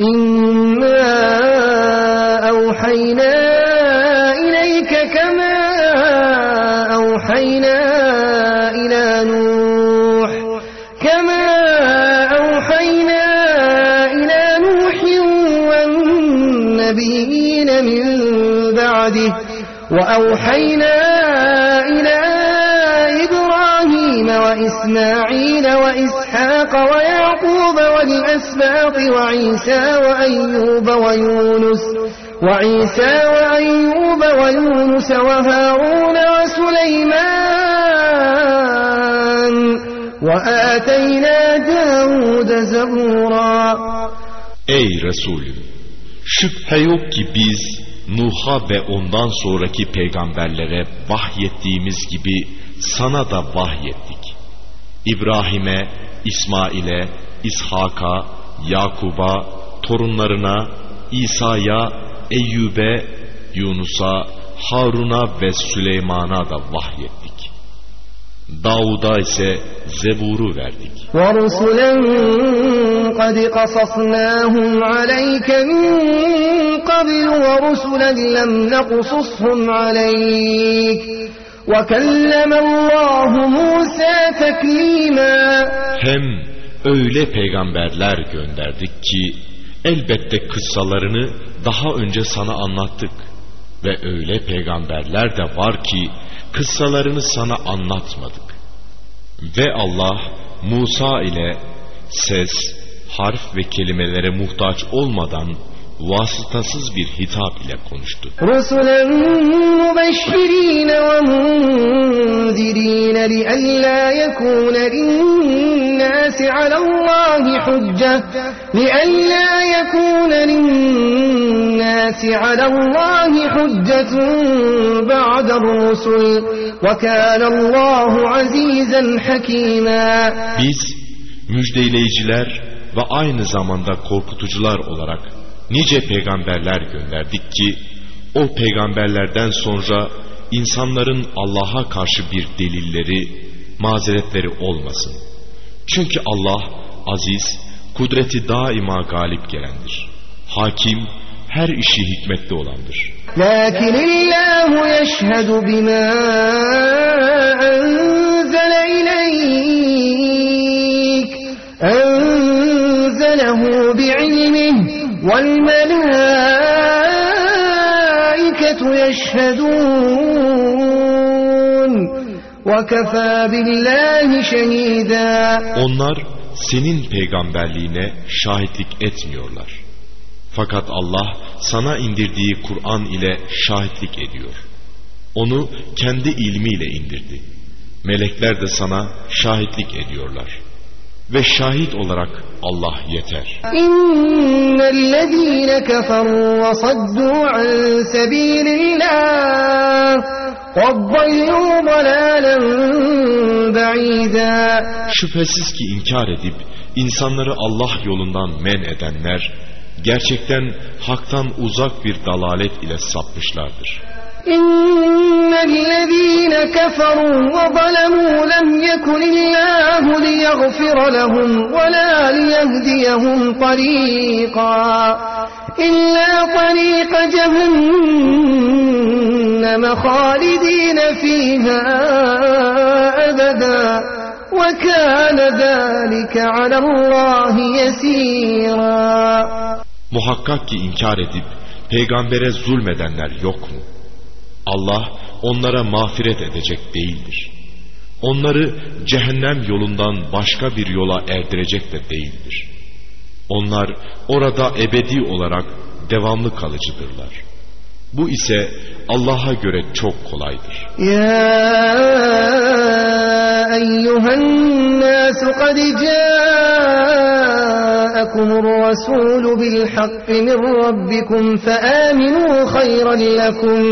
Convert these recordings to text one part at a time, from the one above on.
إنا أوحينا إليك كما أوحينا إلى نوح كما أوحينا إلى نوح والنبيين من بعده وأوحينا وإسماعيل وإسحاق ويعقوب والأسباط وعيسى وأيوب ويونس وعيسى وأيوب ويونس وهارون وسليمان وآتينا داود زبورا Ey Resulüm! Şüphe yok ki biz Nuh'a ve ondan sonraki peygamberlere vahyettiğimiz gibi sana da vahyettik. İbrahim'e, İsmail'e, İshak'a, Yakub'a, torunlarına, İsa'ya, Eyyub'e, Yunus'a, Harun'a ve Süleyman'a da vahyettik. Davud'a ise Zebur'u verdik. ورسلا قد قصصناهم عليك من قبل ورسلا لم نقصصهم عليك وكلم الله موسى تكليما Hem öyle peygamberler gönderdik ki elbette kıssalarını daha önce sana anlattık. Ve öyle peygamberler de var ki kıssalarını sana anlatmadık. Ve Allah Musa ile ses, harf ve kelimelere muhtaç olmadan vasıtasız bir hitap ile konuştu. Rusulen mübeşşirine ve munzirine li'ellâ yekûne linnâsi alallâhi hücceh li'ellâ yekûne linnâsi alallâhi hüccetun ba'del rusul ve kânallâhu azîzen hakîmâ. Biz müjdeleyiciler ve aynı zamanda korkutucular olarak nice peygamberler gönderdik ki o peygamberlerden sonra insanların Allah'a karşı bir delilleri, mazeretleri olmasın. Çünkü Allah aziz, kudreti daima galip gelendir. Hakim, her işi hikmetli olandır. لكن الله يشهد بما أنزل بعلمه والملائكة يشهدون وكفى بالله شهيدا Onlar senin peygamberliğine şahitlik etmiyorlar. Fakat Allah sana indirdiği Kur'an ile şahitlik ediyor. Onu kendi ilmiyle indirdi. Melekler de sana şahitlik ediyorlar. ve şahit olarak Allah yeter. İnnellezîne keferû ve saddû an sebîlillâh. Şüphesiz ki inkar edip insanları Allah yolundan men edenler gerçekten haktan uzak bir dalalet ile sapmışlardır. إن الذين كفروا وظلموا لم يكن الله ليغفر لهم ولا ليهديهم طريقا إلا طريق جهنم خالدين فيها أبدا وكان ذلك على الله يسيرا Muhakkak ki inkar edip peygambere zulmedenler yok mu? Allah onlara mağfiret edecek değildir. Onları cehennem yolundan başka bir yola erdirecek de değildir. Onlar orada ebedi olarak devamlı kalıcıdırlar. Bu ise Allah'a göre çok kolaydır. Ya eyyühen nas kad ca'akumur rasul bil hakki min rabbikum fe aminu hayran lekum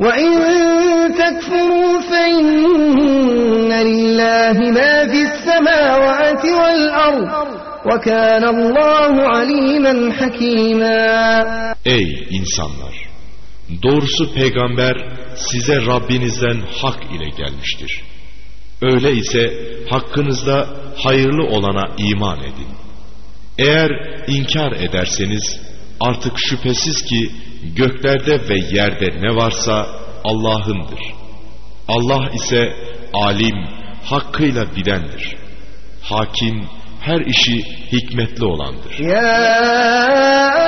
ve in تكفروا فإن لله ما في السماوات والأرض وكان الله عليما حكيما Ey insanlar! Doğrusu peygamber size Rabbinizden hak ile gelmiştir. Öyle ise hakkınızda hayırlı olana iman edin. Eğer inkar ederseniz artık şüphesiz ki göklerde ve yerde ne varsa Allah'ındır. Allah ise alim, hakkıyla bilendir. Hakim, her işi hikmetli olandır. Ya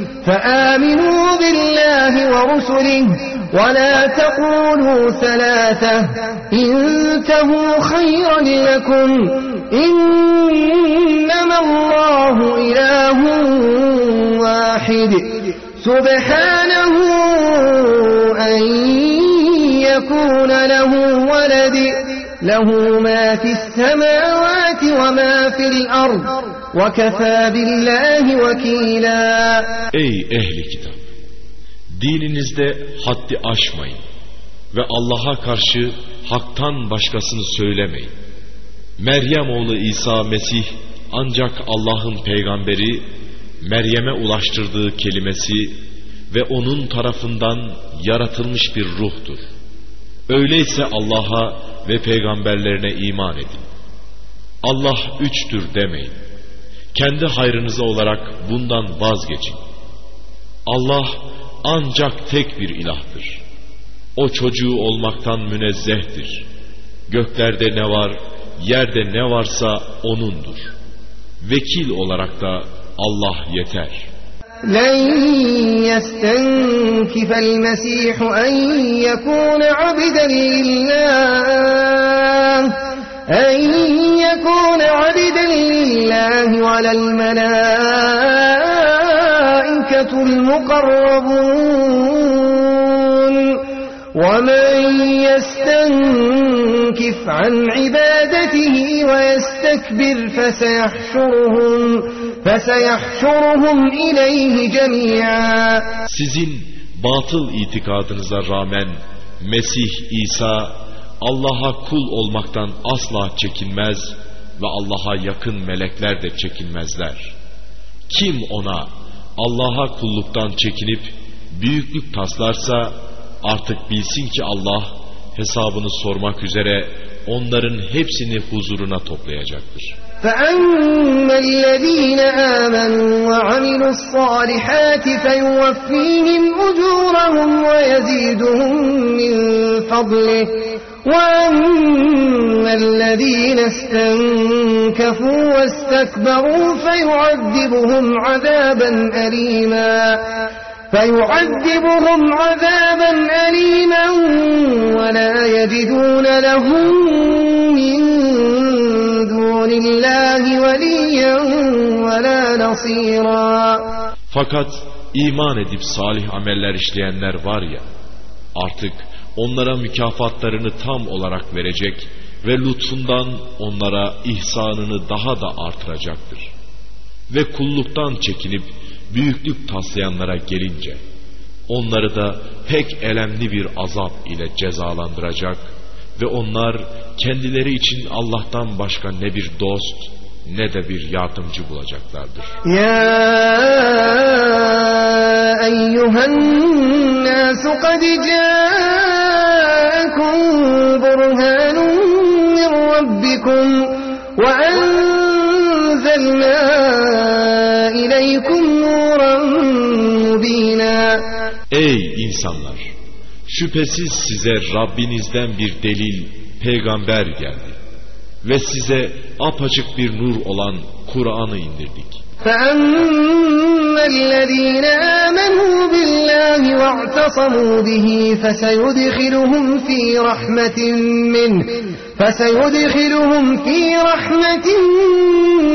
فآمنوا بالله ورسله ولا تقولوا ثلاثة انتهوا خيرا لكم إنما الله إله واحد سبحانه أن يكون له ولد له ما في السماوات وما في الأرض وكفى بالله وكيلا Ey ehli kitap! Dininizde haddi aşmayın ve Allah'a karşı haktan başkasını söylemeyin. Meryem oğlu İsa Mesih ancak Allah'ın peygamberi Meryem'e ulaştırdığı kelimesi ve onun tarafından yaratılmış bir ruhtur. Öyleyse Allah'a ve peygamberlerine iman edin. Allah üçtür demeyin. Kendi hayrınıza olarak bundan vazgeçin. Allah ancak tek bir ilahtır. O çocuğu olmaktan münezzehtir. Göklerde ne var, yerde ne varsa O'nundur. Vekil olarak da Allah yeter. لن يستنكف المسيح أن يكون عبدا لله. أن يكون عبدا لله ولا الملائكة المقربون. ومن يستنكف عن عبادته ويستكبر فسيحشرهم. فسيحشرهم إليه جميعا Sizin batıl itikadınıza rağmen Mesih İsa Allah'a kul olmaktan asla çekinmez ve Allah'a yakın melekler de çekinmezler. Kim ona Allah'a kulluktan çekinip büyüklük taslarsa artık bilsin ki Allah hesabını sormak üzere onların hepsini huzuruna toplayacaktır. فأما الذين آمنوا وعملوا الصالحات فيوفيهم أجورهم ويزيدهم من فضله وأما الذين استنكفوا واستكبروا فيعذبهم عذابا أليما فيعذبهم عذابا أليما ولا يجدون لهم من دون الله وليا ولا نصيرا Fakat iman edip salih ameller işleyenler var ya, artık onlara mükafatlarını tam olarak verecek ve lütfundan onlara ihsanını daha da artıracaktır. Ve kulluktan çekinip büyüklük taslayanlara gelince onları da pek elemli bir azap ile cezalandıracak ve onlar kendileri için Allah'tan başka ne bir dost ne de bir yardımcı bulacaklardır. Ya eyyühen nasu kad Şüphesiz size Rabbinizden bir delil, peygamber geldi. Ve size apaçık bir nur olan Kur'an'ı indirdik. فأما الذين آمنوا بالله واعتصموا به فسيدخلهم في رحمة منه فسيدخلهم في رحمة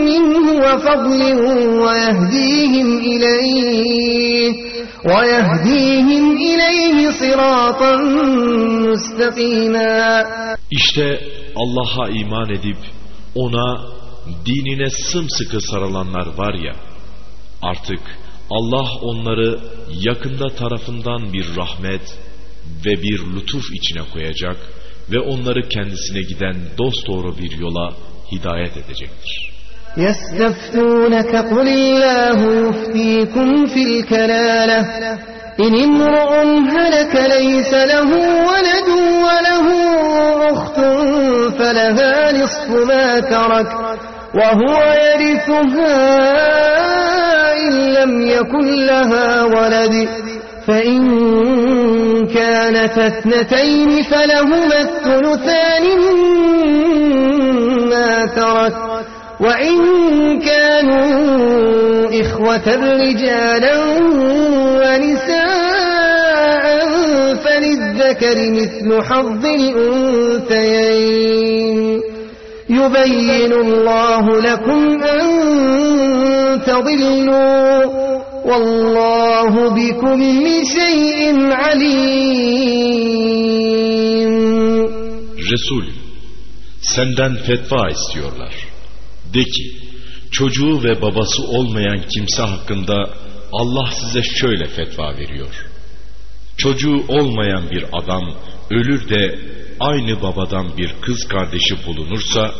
منه وفضل ويهديهم إليه ويهديهم إليه صراطا مستقيما İşte Allah'a iman edip ona dinine sımsıkı sarılanlar var ya artık Allah onları yakında tarafından bir rahmet ve bir lütuf içine koyacak ve onları kendisine giden dosdoğru bir yola hidayet edecektir. يستفتونك قل الله يفتيكم في الكلالة. إن امرؤ هلك ليس له ولد وله أخت فلها نصف ما ترك وهو يرثها إن لم يكن لها ولد. فإن كانت اثنتين فلهما الثلثان وإن كانوا إخوة رجالا ونساء فللذكر مثل حظ الأنثيين يبين الله لكم أن تضلوا والله بكل شيء عليم Resul, senden fetva istiyorlar. De ki, çocuğu ve babası olmayan kimse hakkında Allah size şöyle fetva veriyor. Çocuğu olmayan bir adam ölür de aynı babadan bir kız kardeşi bulunursa,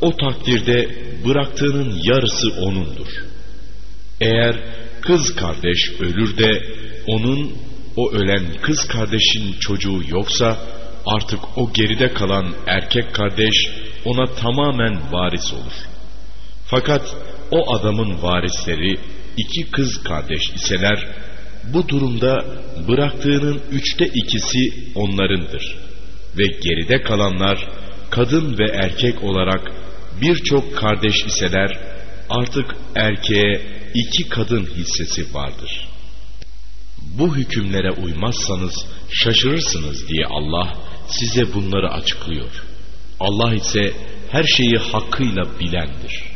o takdirde bıraktığının yarısı onundur. Eğer kız kardeş ölür de onun o ölen kız kardeşin çocuğu yoksa artık o geride kalan erkek kardeş ona tamamen varis olur. Fakat o adamın varisleri iki kız kardeş iseler bu durumda bıraktığının üçte ikisi onlarındır. Ve geride kalanlar kadın ve erkek olarak birçok kardeş iseler artık erkeğe iki kadın hissesi vardır. Bu hükümlere uymazsanız şaşırırsınız diye Allah size bunları açıklıyor. Allah ise her şeyi hakkıyla bilendir.''